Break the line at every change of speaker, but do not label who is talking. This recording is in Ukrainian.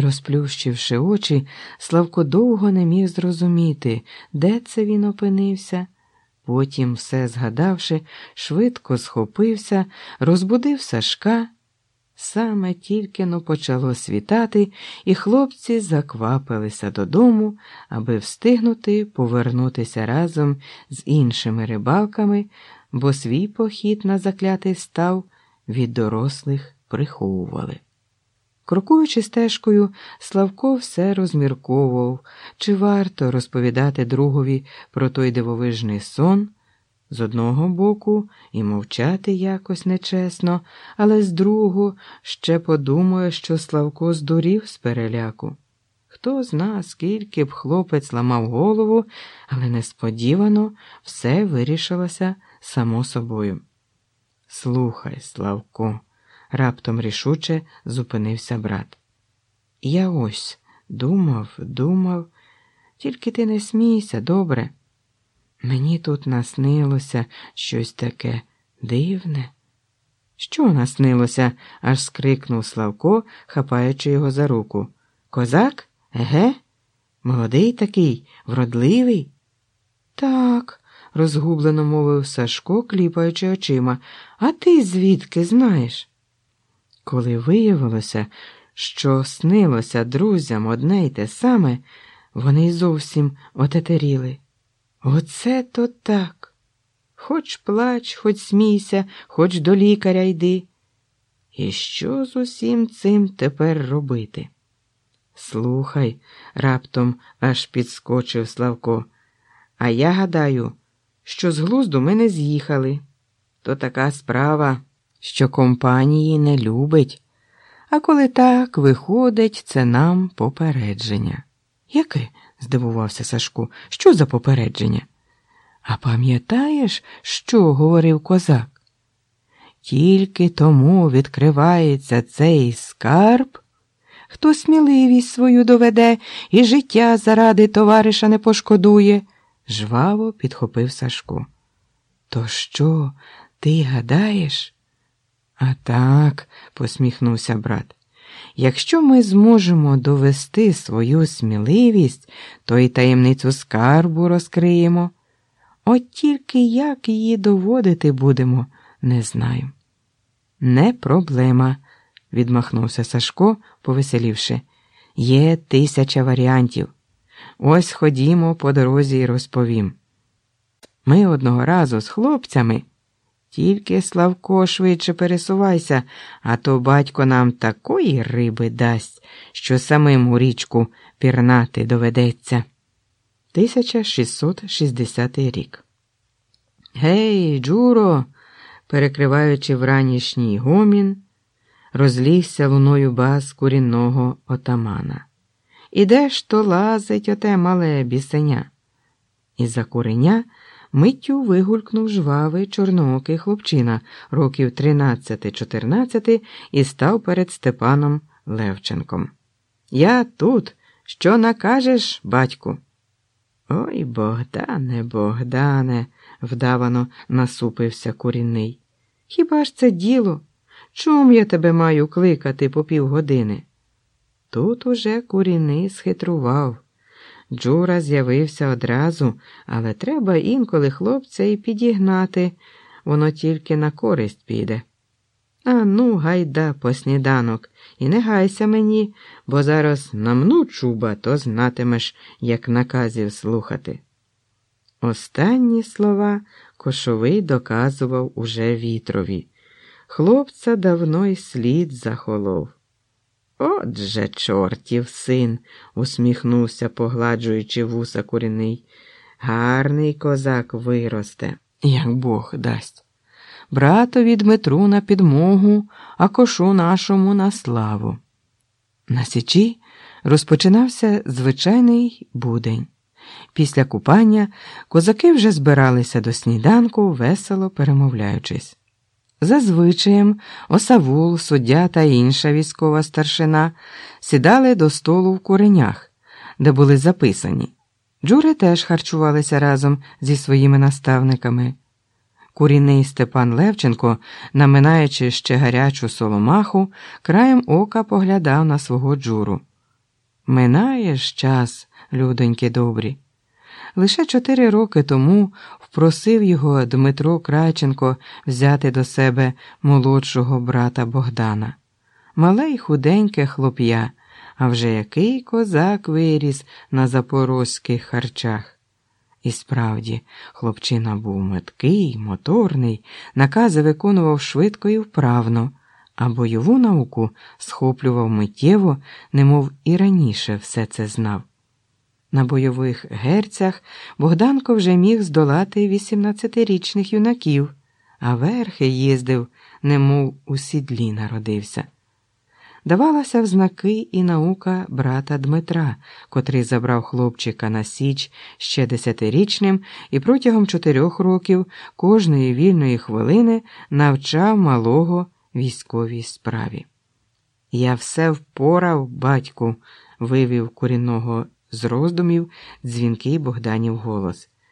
Розплющивши очі, Славко довго не міг зрозуміти, де це він опинився. Потім, все згадавши, швидко схопився, розбудив Сашка. Саме тільки но почало світати, і хлопці заквапилися додому, аби встигнути повернутися разом з іншими рибалками, бо свій похід на заклятий став від дорослих приховували. Крокуючи стежкою, Славко все розмірковував, чи варто розповідати другові про той дивовижний сон. З одного боку і мовчати якось нечесно, але з другого ще подумає, що Славко здурів з переляку. Хто зна, скільки б хлопець ламав голову, але несподівано все вирішилося само собою. Слухай, Славко раптом рішуче зупинився брат. Я ось думав, думав, тільки ти не смійся, добре. Мені тут наснилося щось таке дивне. Що наснилося? аж скрикнув Славко, хапаючи його за руку. Козак? Еге? Молодий такий, вродливий? Так, розгублено мовив Сашко, кліпаючи очима. А ти звідки знаєш? Коли виявилося, що снилося друзям одне й те саме, вони зовсім отетеріли. Оце то так. Хоч плач, хоч смійся, хоч до лікаря йди. І що з усім цим тепер робити? Слухай, раптом аж підскочив Славко. А я гадаю, що з глузду ми не з'їхали. То така справа що компанії не любить, а коли так виходить, це нам попередження. Яке? здивувався Сашко. Що за попередження? А пам'ятаєш, що говорив козак? Тільки тому відкривається цей скарб, хто сміливість свою доведе і життя заради товариша не пошкодує, жваво підхопив Сашко. То що, ти гадаєш? А так, посміхнувся брат, якщо ми зможемо довести свою сміливість, то й таємницю скарбу розкриємо. От тільки як її доводити будемо, не знаю. Не проблема, відмахнувся Сашко, повеселівши. Є тисяча варіантів. Ось ходімо по дорозі і розповім. Ми одного разу з хлопцями. Тільки, Славко, швидше пересувайся, а то батько нам такої риби дасть, що самим у річку пірнати доведеться. 1660 рік. Гей, Джуро, перекриваючи вранішній гомін, розлігся луною бас курінного отамана. Іде ж то лазить оте мале бісеня? Із за куреня миттю вигулькнув жвавий чорноокий хлопчина років 13-14 і став перед Степаном Левченком. Я тут. Що накажеш, батьку? Ой, Богдане, Богдане, вдавано насупився курінний. Хіба ж це діло? Чом я тебе маю кликати по півгодини? Тут уже куріний схитрував. Джура з'явився одразу, але треба інколи хлопця і підігнати, воно тільки на користь піде. А ну, гайда по сніданок, і не гайся мені, бо зараз намну чуба, то знатимеш, як наказів слухати. Останні слова кошовий доказував уже вітрові. Хлопця давно й слід захолов. Отже, чортів син, усміхнувся, погладжуючи вуса куріний. Гарний козак виросте, як Бог дасть. Братові Дмитру на підмогу, а кошу нашому на славу. На січі розпочинався звичайний будень. Після купання козаки вже збиралися до сніданку, весело перемовляючись. За звичаєм, осавул, суддя та інша військова старшина сідали до столу в куренях, де були записані. Джури теж харчувалися разом зі своїми наставниками. Куріний Степан Левченко, наминаючи ще гарячу соломаху, краєм ока поглядав на свого джуру. Минаєш час, людоньки добрі. Лише чотири роки тому впросив його Дмитро Краченко взяти до себе молодшого брата Богдана. Мале й худеньке хлоп'я, а вже який козак виріс на запорозьких харчах. І справді, хлопчина був меткий, моторний, накази виконував швидко і вправно, а бойову науку схоплював миттєво, немов і раніше все це знав. На бойових герцях Богданко вже міг здолати 18-річних юнаків, а верхи їздив, немов у сідлі народився. Давалася в знаки і наука брата Дмитра, котрий забрав хлопчика на Січ ще десятирічним і протягом чотирьох років кожної вільної хвилини навчав малого військовій справі. Я все впорав, батьку, вивів корінного з роздумів дзвінкий Богданів голос.